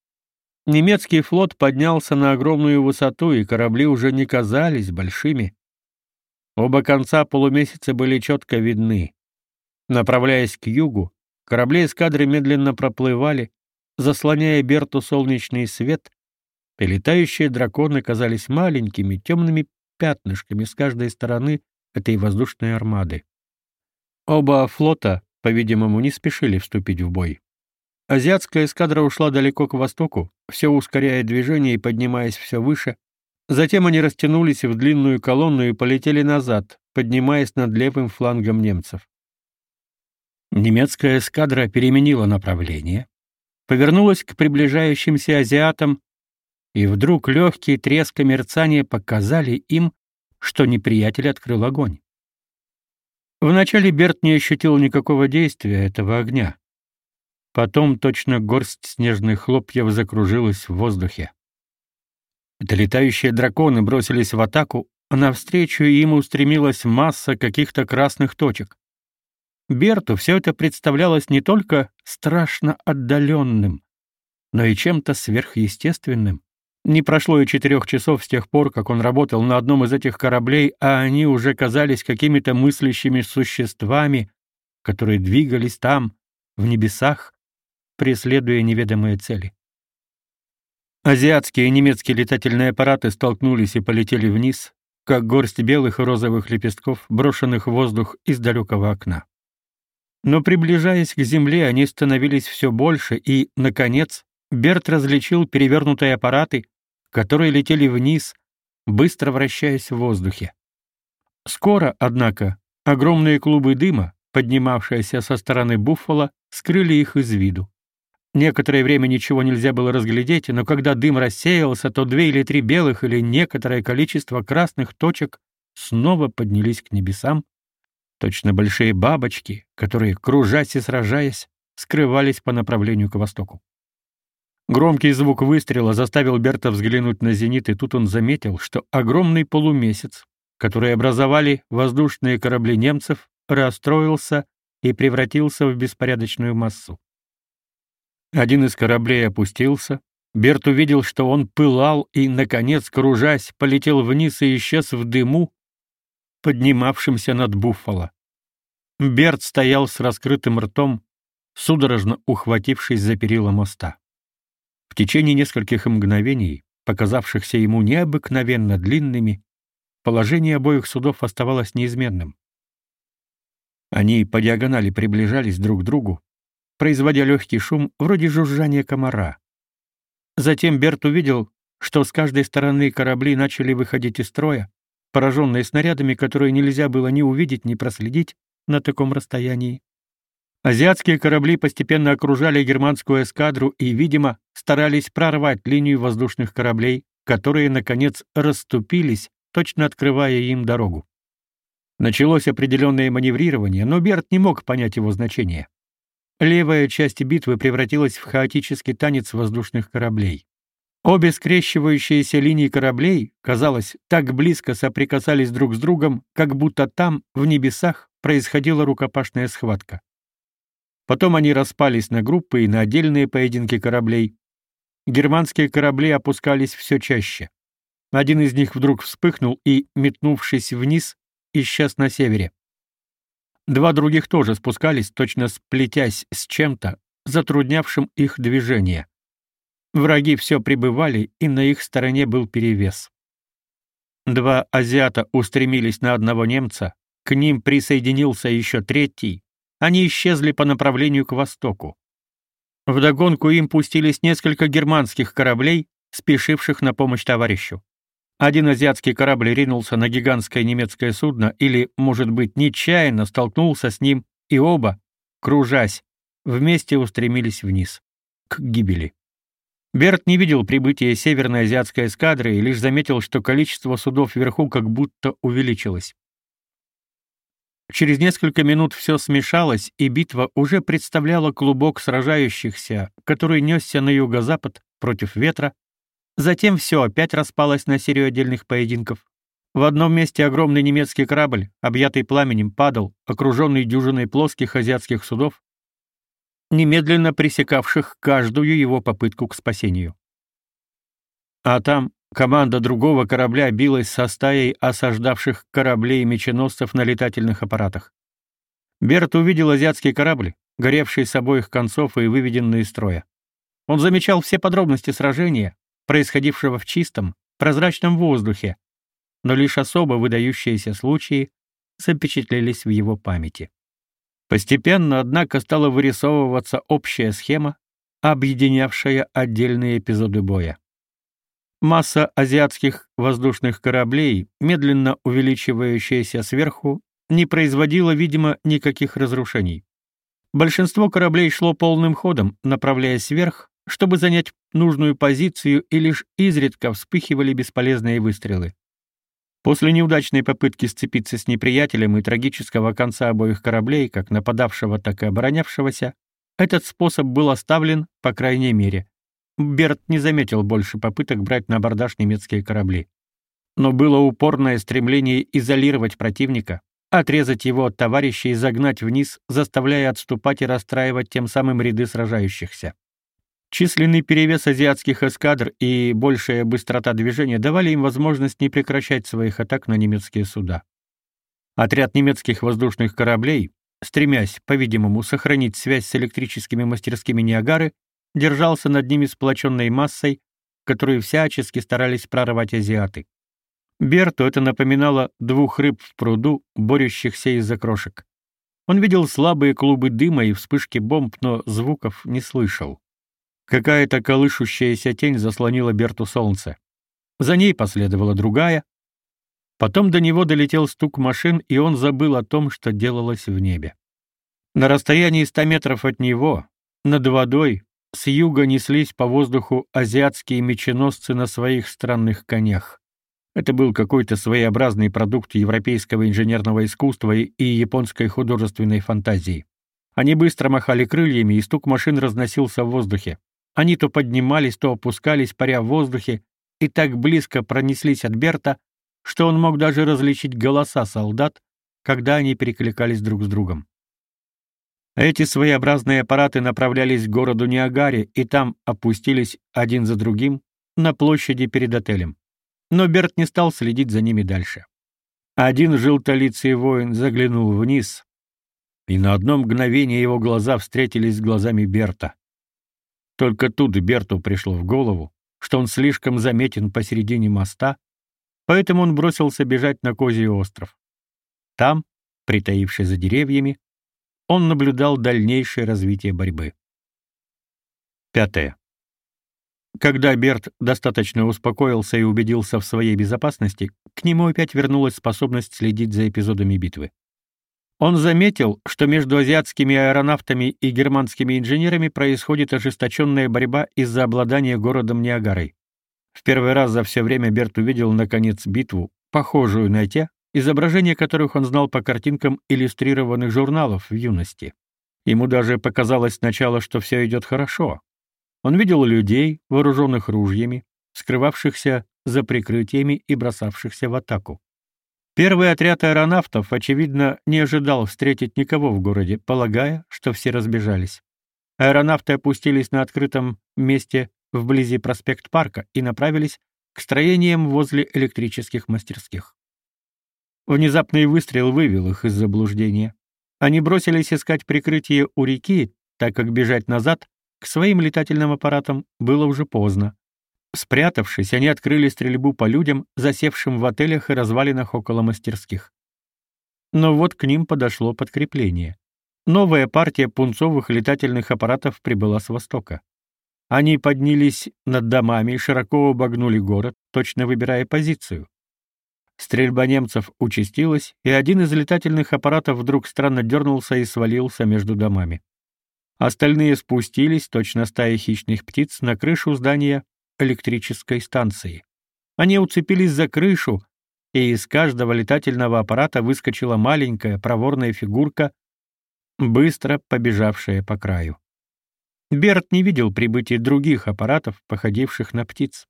Speaker 1: Немецкий флот поднялся на огромную высоту, и корабли уже не казались большими. Оба конца полумесяца были четко видны. Направляясь к югу, корабли эскадры медленно проплывали, заслоняя Берту солнечный свет, и летающие драконы казались маленькими темными пятнышками с каждой стороны этой воздушной армады. Оба флота, по-видимому, не спешили вступить в бой. Азиатская эскадра ушла далеко к востоку, все ускоряя движение и поднимаясь все выше. Затем они растянулись в длинную колонну и полетели назад, поднимаясь над левым флангом немцев. Немецкая эскадра переменила направление, повернулась к приближающимся азиатам и вдруг легкие треск и мерцание показали им, что неприятель открыл огонь. Вначале Берт не ощутил никакого действия этого огня. Потом точно горсть снежных хлопьев закружилась в воздухе. Это летающие драконы бросились в атаку, навстречу им устремилась масса каких-то красных точек. Берту все это представлялось не только страшно отдаленным, но и чем-то сверхъестественным. Не прошло и четырех часов с тех пор, как он работал на одном из этих кораблей, а они уже казались какими-то мыслящими существами, которые двигались там, в небесах, преследуя неведомые цели. Азиатские и немецкие летательные аппараты столкнулись и полетели вниз, как горсть белых и розовых лепестков, брошенных в воздух из далекого окна. Но приближаясь к земле, они становились все больше, и, наконец, Берт различил перевернутые аппараты, которые летели вниз, быстро вращаясь в воздухе. Скоро, однако, огромные клубы дыма, поднимавшиеся со стороны Буффало, скрыли их из виду. Некоторое время ничего нельзя было разглядеть, но когда дым рассеялся, то две или три белых или некоторое количество красных точек снова поднялись к небесам, точно большие бабочки, которые, кружась и сражаясь, скрывались по направлению к востоку. Громкий звук выстрела заставил Берта взглянуть на зенит, и тут он заметил, что огромный полумесяц, который образовали воздушные корабли немцев, расстроился и превратился в беспорядочную массу. Один из кораблей опустился, Берт увидел, что он пылал и, наконец, кружась, полетел вниз и исчез в дыму, поднимавшемся над Буффало. Берт стоял с раскрытым ртом, судорожно ухватившись за перила моста. В течение нескольких мгновений, показавшихся ему необыкновенно длинными, положение обоих судов оставалось неизменным. Они по диагонали приближались друг к другу, производя легкий шум, вроде жужжания комара. Затем Берт увидел, что с каждой стороны корабли начали выходить из строя, пораженные снарядами, которые нельзя было ни увидеть, ни проследить на таком расстоянии. Азиатские корабли постепенно окружали германскую эскадру и, видимо, старались прорвать линию воздушных кораблей, которые, наконец, расступились, точно открывая им дорогу. Началось определенное маневрирование, но Берт не мог понять его значения. Левая часть битвы превратилась в хаотический танец воздушных кораблей. Обе скрещивающиеся линии кораблей, казалось, так близко соприкасались друг с другом, как будто там, в небесах, происходила рукопашная схватка. Потом они распались на группы и на отдельные поединки кораблей. Германские корабли опускались все чаще. Один из них вдруг вспыхнул и, метнувшись вниз, исчез на севере. Два других тоже спускались, точно сплетясь с чем-то, затруднявшим их движение. Враги все прибывали, и на их стороне был перевес. Два азиата устремились на одного немца, к ним присоединился еще третий, они исчезли по направлению к востоку. Вдогонку им пустились несколько германских кораблей, спешивших на помощь товарищу. Один азиатский корабль ринулся на гигантское немецкое судно или, может быть, нечаянно столкнулся с ним, и оба, кружась, вместе устремились вниз, к гибели. Берт не видел прибытия северной азиатской эскадры и лишь заметил, что количество судов вверху как будто увеличилось. Через несколько минут все смешалось, и битва уже представляла клубок сражающихся, который несся на юго-запад против ветра. Затем все опять распалось на серию отдельных поединков. В одном месте огромный немецкий корабль, объятый пламенем, падал, окруженный дюжиной плоских азиатских судов, немедленно пресекавших каждую его попытку к спасению. А там, Команда другого корабля билась со стаей осаждавших кораблей меченосцев на летательных аппаратах. Берт увидел азиатский корабль, горевший с обоих концов и выведенный из строя. Он замечал все подробности сражения, происходившего в чистом, прозрачном воздухе, но лишь особо выдающиеся случаи запечатлелись в его памяти. Постепенно, однако, стала вырисовываться общая схема, объединявшая отдельные эпизоды боя. Масса азиатских воздушных кораблей, медленно увеличивающаяся сверху, не производила, видимо, никаких разрушений. Большинство кораблей шло полным ходом, направляясь вверх, чтобы занять нужную позицию, и лишь изредка вспыхивали бесполезные выстрелы. После неудачной попытки сцепиться с неприятелем и трагического конца обоих кораблей, как нападавшего, так и оборонявшегося, этот способ был оставлен, по крайней мере, Берт не заметил больше попыток брать на абордаж немецкие корабли. но было упорное стремление изолировать противника, отрезать его от товарищей и загнать вниз, заставляя отступать и расстраивать тем самым ряды сражающихся. Численный перевес азиатских эскадр и большая быстрота движения давали им возможность не прекращать своих атак на немецкие суда. Отряд немецких воздушных кораблей, стремясь, по-видимому, сохранить связь с электрическими мастерскими Ниагары, держался над ними сплоченной массой, которую всячески старались прорвать азиаты. Берту это напоминало двух рыб в пруду, борющихся из-за крошек. Он видел слабые клубы дыма и вспышки бомб, но звуков не слышал. Какая-то колышущаяся тень заслонила Берту солнце. За ней последовала другая. Потом до него долетел стук машин, и он забыл о том, что делалось в небе. На расстоянии ста метров от него, над водой, с юга неслись по воздуху азиатские меченосцы на своих странных конях. Это был какой-то своеобразный продукт европейского инженерного искусства и японской художественной фантазии. Они быстро махали крыльями, и стук машин разносился в воздухе. Они то поднимались, то опускались, паря в воздухе, и так близко пронеслись от Берта, что он мог даже различить голоса солдат, когда они перекликались друг с другом. Эти своеобразные аппараты направлялись к городу Ниагаре и там опустились один за другим на площади перед отелем но Берт не стал следить за ними дальше. Один желтолицый воин заглянул вниз, и на одно мгновение его глаза встретились с глазами Берта. Только тут Берту пришло в голову, что он слишком заметен посередине моста, поэтому он бросился бежать на Козий остров. Там, притаившись за деревьями, он наблюдал дальнейшее развитие борьбы. Пятое. Когда Берт достаточно успокоился и убедился в своей безопасности, к нему опять вернулась способность следить за эпизодами битвы. Он заметил, что между азиатскими аэронавтами и германскими инженерами происходит ожесточенная борьба из-за обладания городом Ниагарой. В первый раз за все время Берт увидел, наконец, битву, похожую на те, изображения которых он знал по картинкам иллюстрированных журналов в юности. Ему даже показалось сначала, что все идет хорошо, он видел людей, вооруженных ружьями, скрывавшихся за прикрытиями и бросавшихся в атаку. Первый отряд аэронавтов, очевидно, не ожидал встретить никого в городе, полагая, что все разбежались. Аэронавты опустились на открытом месте вблизи проспект Парка и направились к строениям возле электрических мастерских. Внезапный выстрел вывел их из заблуждения. Они бросились искать прикрытие у реки, так как бежать назад к своим летательным аппаратам было уже поздно. Спрятавшись, они открыли стрельбу по людям, засевшим в отелях и развалинах около мастерских. Но вот к ним подошло подкрепление. Новая партия пунцовых летательных аппаратов прибыла с востока. Они поднялись над домами и широко обогнули город, точно выбирая позицию. Стрельба немцев участилась, и один из летательных аппаратов вдруг странно дернулся и свалился между домами. Остальные спустились, точно стая хищных птиц, на крышу здания электрической станции. Они уцепились за крышу, и из каждого летательного аппарата выскочила маленькая проворная фигурка, быстро побежавшая по краю. Берт не видел прибытия других аппаратов, походивших на птиц.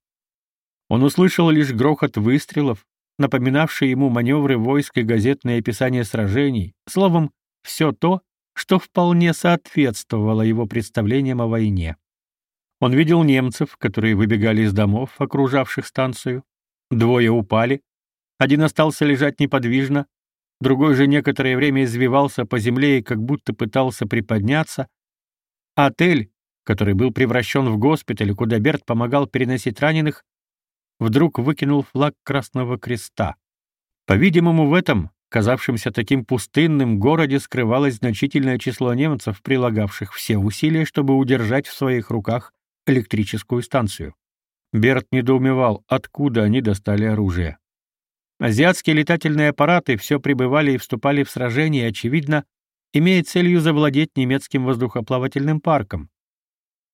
Speaker 1: Он услышал лишь грохот выстрелов, напоминавший ему маневры войск и газетные описания сражений, словом, все то, что вполне соответствовало его представлениям о войне. Он видел немцев, которые выбегали из домов, окружавших станцию. Двое упали, один остался лежать неподвижно, другой же некоторое время извивался по земле и как будто пытался приподняться. Отель, который был превращен в госпиталь, куда Берт помогал переносить раненых, вдруг выкинул флаг Красного Креста. По-видимому, в этом казавшемся таким пустынным городе скрывалось значительное число немцев, прилагавших все усилия, чтобы удержать в своих руках электрическую станцию. Берт недоумевал, откуда они достали оружие. Азиатские летательные аппараты все прибывали и вступали в сражения, очевидно, имея целью завладеть немецким воздухоплавательным парком,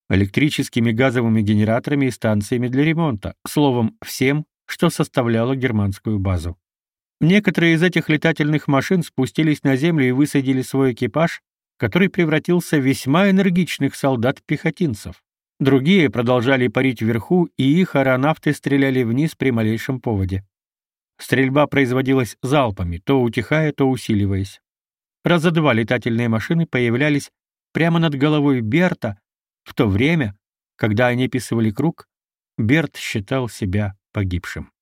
Speaker 1: электрическими газовыми генераторами и станциями для ремонта, словом, всем, что составляло германскую базу. Некоторые из этих летательных машин спустились на землю и высадили свой экипаж, который превратился в весьма энергичных солдат-пехотинцев. Другие продолжали парить вверху, и их аэронавты стреляли вниз при малейшем поводе. Стрельба производилась залпами, то утихая, то усиливаясь. Раза два летательные машины появлялись прямо над головой Берта, в то время, когда они писывали круг, Берт считал себя погибшим.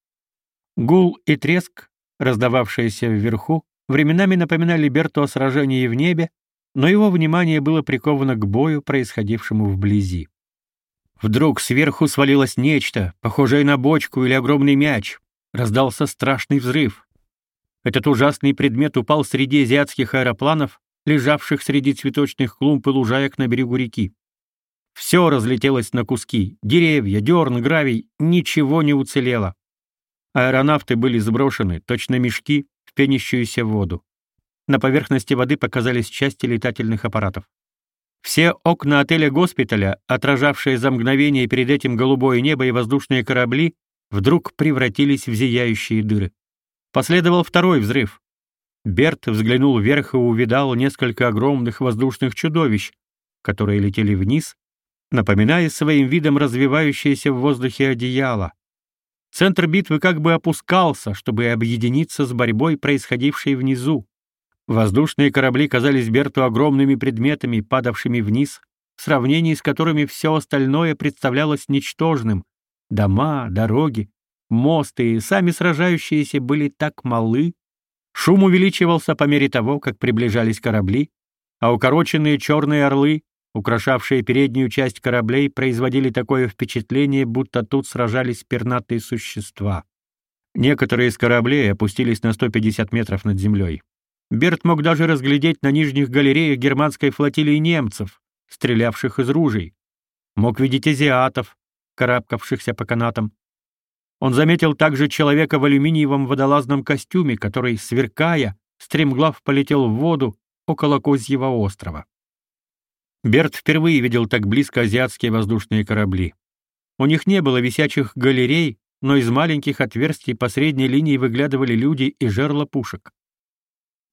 Speaker 1: Гул и треск, раздававшиеся вверху, временами напоминали Берту о сражении в небе, но его внимание было приковано к бою, происходившему вблизи. Вдруг сверху свалилось нечто, похожее на бочку или огромный мяч. Раздался страшный взрыв. Этот ужасный предмет упал среди азиатских аэропланов, лежавших среди цветочных клумб и лужаек на берегу реки. Все разлетелось на куски: деревья, дерн, гравий, ничего не уцелело. Аэронавты были сброшены, точно мешки, в пенящуюся воду. На поверхности воды показались части летательных аппаратов. Все окна отеля-госпиталя, отражавшие за мгновение перед этим голубое небо и воздушные корабли, вдруг превратились в зияющие дыры. Последовал второй взрыв. Берт взглянул вверх и увидал несколько огромных воздушных чудовищ, которые летели вниз, напоминая своим видом развивающееся в воздухе одеяло. Центр битвы как бы опускался, чтобы объединиться с борьбой, происходившей внизу. Воздушные корабли казались Берту огромными предметами, падавшими вниз, в сравнении с которыми все остальное представлялось ничтожным. Дома, дороги, мосты и сами сражающиеся были так малы. Шум увеличивался по мере того, как приближались корабли, а укороченные черные орлы украшавшие переднюю часть кораблей, производили такое впечатление, будто тут сражались пернатые существа. Некоторые из кораблей опустились на 150 метров над землей. Берт мог даже разглядеть на нижних галереях германской флотилии немцев, стрелявших из ружей. Мог видеть азиатов, карабкавшихся по канатам. Он заметил также человека в алюминиевом водолазном костюме, который, сверкая, стремглав полетел в воду около Козьего острова. Берт впервые видел так близко азиатские воздушные корабли. У них не было висячих галерей, но из маленьких отверстий по средней линии выглядывали люди и жерла пушек.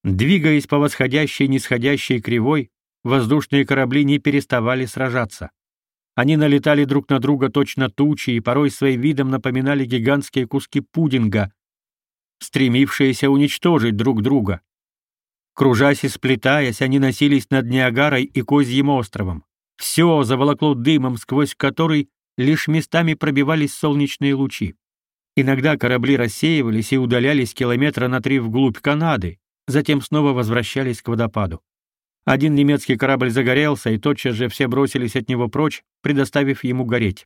Speaker 1: Двигаясь по восходящей и нисходящей кривой, воздушные корабли не переставали сражаться. Они налетали друг на друга точно тучи и порой своим видом напоминали гигантские куски пудинга, стремившиеся уничтожить друг друга. Кружась и сплетаясь, они носились над Ниагарой и Козьим островом. Все заволокло дымом, сквозь который лишь местами пробивались солнечные лучи. Иногда корабли рассеивались и удалялись километра на три вглубь Канады, затем снова возвращались к водопаду. Один немецкий корабль загорелся, и тотчас же все бросились от него прочь, предоставив ему гореть.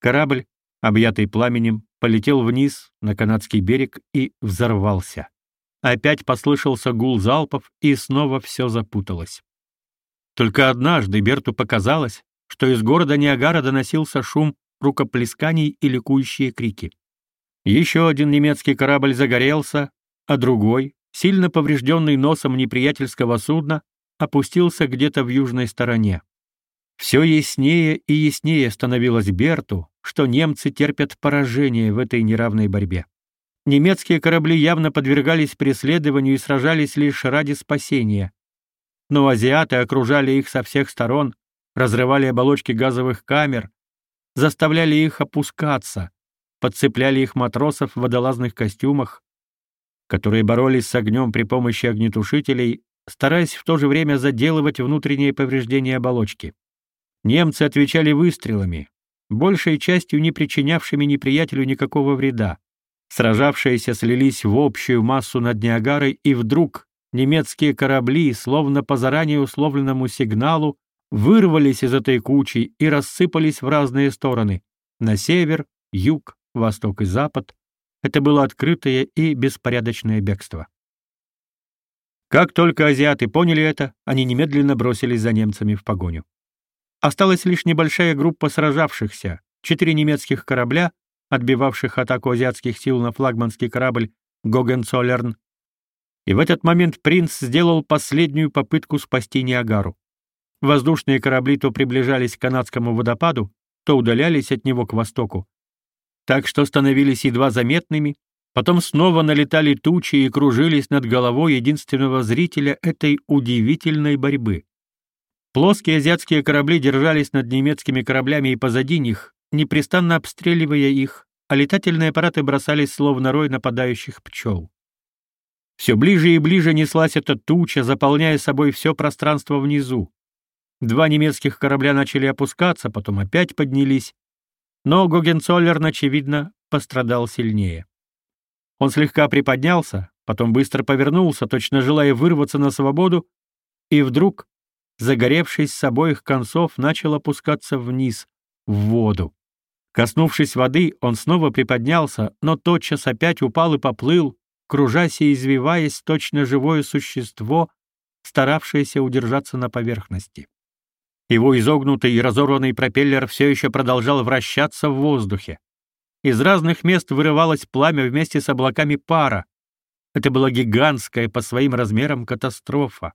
Speaker 1: Корабль, объятый пламенем, полетел вниз на канадский берег и взорвался. Опять послышался гул залпов, и снова все запуталось. Только однажды Берту показалось, что из города Ниагара доносился шум рукоплесканий и ликующие крики. Еще один немецкий корабль загорелся, а другой, сильно поврежденный носом неприятельского судна, опустился где-то в южной стороне. Все яснее и яснее становилось Берту, что немцы терпят поражение в этой неравной борьбе. Немецкие корабли явно подвергались преследованию и сражались лишь ради спасения. Но азиаты окружали их со всех сторон, разрывали оболочки газовых камер, заставляли их опускаться, подцепляли их матросов в водолазных костюмах, которые боролись с огнем при помощи огнетушителей, стараясь в то же время заделывать внутренние повреждения оболочки. Немцы отвечали выстрелами, большей частью не причинявшими неприятелю никакого вреда. Сражавшиеся слились в общую массу над Ниагарой, и вдруг немецкие корабли, словно по заранее условленному сигналу, вырвались из этой кучи и рассыпались в разные стороны — на север, юг, восток и запад. Это было открытое и беспорядочное бегство. Как только азиаты поняли это, они немедленно бросились за немцами в погоню. Осталась лишь небольшая группа сражавшихся, четыре немецких корабля отбивавших атаку азиатских сил на флагманский корабль Гогенцоллерн. И в этот момент принц сделал последнюю попытку спасти Ниагару. Воздушные корабли то приближались к канадскому водопаду, то удалялись от него к востоку, так что становились едва заметными, потом снова налетали тучи и кружились над головой единственного зрителя этой удивительной борьбы. Плоские азиатские корабли держались над немецкими кораблями и позади них, непрестанно обстреливая их, а летательные аппараты бросались словно рой нападающих пчел. Все ближе и ближе неслась эта туча, заполняя собой все пространство внизу. Два немецких корабля начали опускаться, потом опять поднялись, но Гогенцоллерн, очевидно, пострадал сильнее. Он слегка приподнялся, потом быстро повернулся, точно желая вырваться на свободу, и вдруг, загоревшись с обоих концов, начал опускаться вниз, в воду. Коснувшись воды, он снова приподнялся, но тотчас опять упал и поплыл, кружась и извиваясь, точно живое существо, старавшееся удержаться на поверхности. Его изогнутый и разорванный пропеллер все еще продолжал вращаться в воздухе. Из разных мест вырывалось пламя вместе с облаками пара. Это была гигантская по своим размерам катастрофа.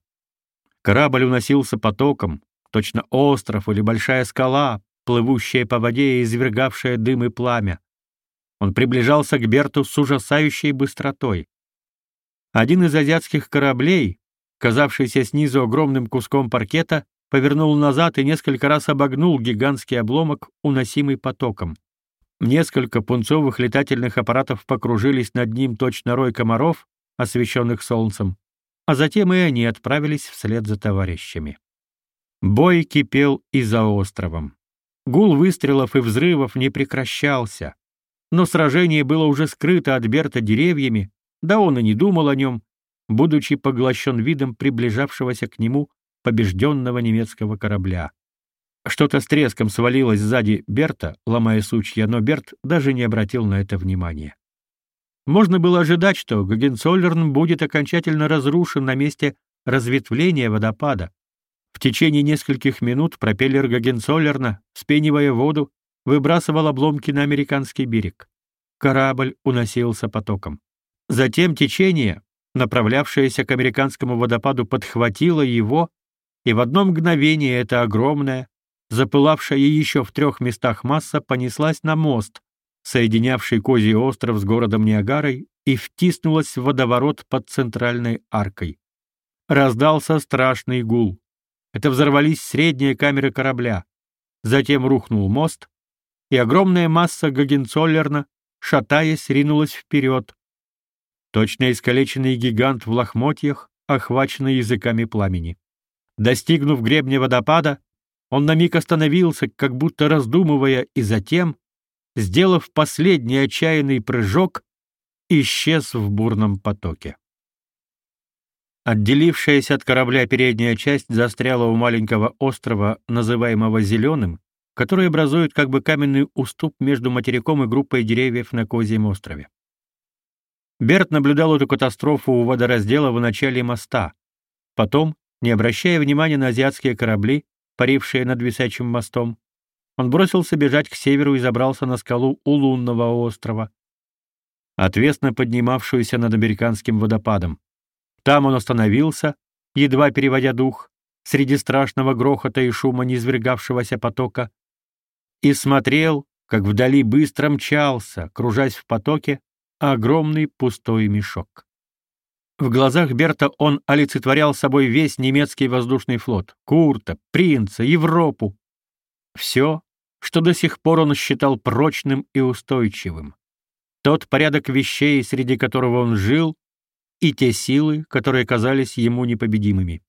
Speaker 1: Корабль уносился потоком, точно остров или большая скала, плывущая по воде и извергавшая дым и пламя. Он приближался к Берту с ужасающей быстротой. Один из азиатских кораблей, казавшийся снизу огромным куском паркета, повернул назад и несколько раз обогнул гигантский обломок, уносимый потоком. Несколько пунцовых летательных аппаратов покружились над ним точно рой комаров, освещенных солнцем, а затем и они отправились вслед за товарищами. Бой кипел и за островом. Гул выстрелов и взрывов не прекращался, но сражение было уже скрыто от Берта деревьями, да он и не думал о нем, будучи поглощен видом приближавшегося к нему побежденного немецкого корабля. Что-то с треском свалилось сзади Берта, ломая сучья, но Берт даже не обратил на это внимания. Можно было ожидать, что Гогенцоллерн будет окончательно разрушен на месте разветвления водопада, в течение нескольких минут пропеллер Гагенцоллерна, спенивая воду, выбрасывал обломки на американский берег. Корабль уносился потоком. Затем течение, направлявшееся к американскому водопаду, подхватило его, и в одно мгновение эта огромная, запылавшая еще в трех местах масса понеслась на мост, соединявший Козий остров с городом Ниагарой, и втиснулась в водоворот под центральной аркой. Раздался страшный гул. Это взорвались средние камеры корабля. Затем рухнул мост, и огромная масса Гагенцоллерна, шатаясь, ринулась вперед. Точно искалеченный гигант в лохмотьях, охваченный языками пламени. Достигнув гребня водопада, он на миг остановился, как будто раздумывая, и затем, сделав последний отчаянный прыжок, исчез в бурном потоке. Отделившаяся от корабля передняя часть застряла у маленького острова, называемого Зеленым, который образует как бы каменный уступ между материком и группой деревьев на Козьем острове. Берт наблюдал эту катастрофу у водораздела в начале моста. Потом, не обращая внимания на азиатские корабли, парившие над висячим мостом, он бросился бежать к северу и забрался на скалу у лунного острова, отвесно поднимавшуюся над американским водопадом. Там он остановился, едва переводя дух, среди страшного грохота и шума низвергавшегося потока, и смотрел, как вдали быстро мчался, кружась в потоке, огромный пустой мешок. В глазах Берта он олицетворял собой весь немецкий воздушный флот, Курта, Принца, Европу. Все, что до сих пор он считал прочным и устойчивым. Тот порядок вещей, среди которого он жил, и те силы, которые казались ему непобедимыми.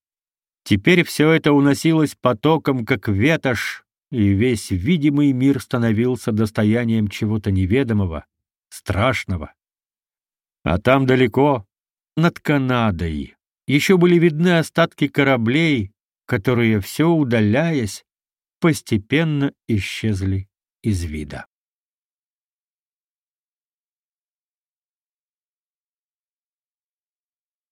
Speaker 1: Теперь все это уносилось потоком, как ветошь, и весь видимый мир становился достоянием чего-то неведомого, страшного. А там далеко, над Канадой, еще были видны остатки кораблей, которые, все удаляясь, постепенно исчезли из вида.